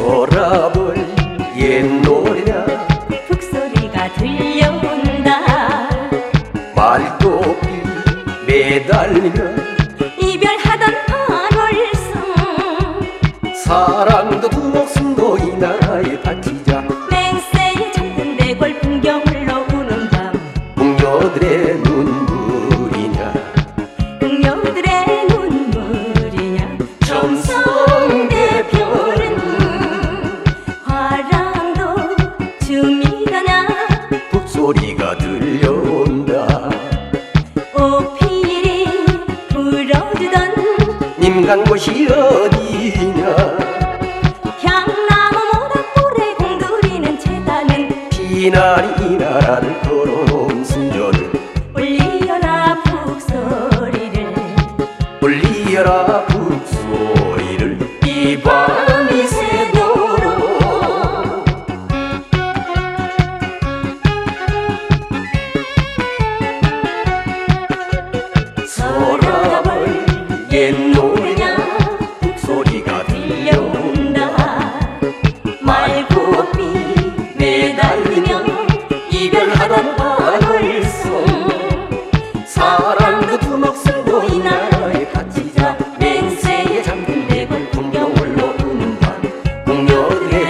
돌아볼 옛 노래야 북소리가 들려온다. 말도비 매달리며 이별하던 8월송. 사랑도 목숨도 이 나라에 바치자. 맹세에 잠든 대궐 풍경을 노우는 밤. 풍녀들의 눈 소리가 들려온다. 오필이 불어주던 님간곳이 어디냐? 향나무 모닥불에 공들이는 재단은 피나리 이 나라를 걸어놓은 순전을 울리어라 북소리를. 울리어라 어디엔 노냐 소리가 들려온다. 말고이 매달리면 이별하던 밤을 속 사랑도 두 목숨도 이 나라에 바치자. 맹세에 잠든 내걸 공격을로 우는 밤 공격해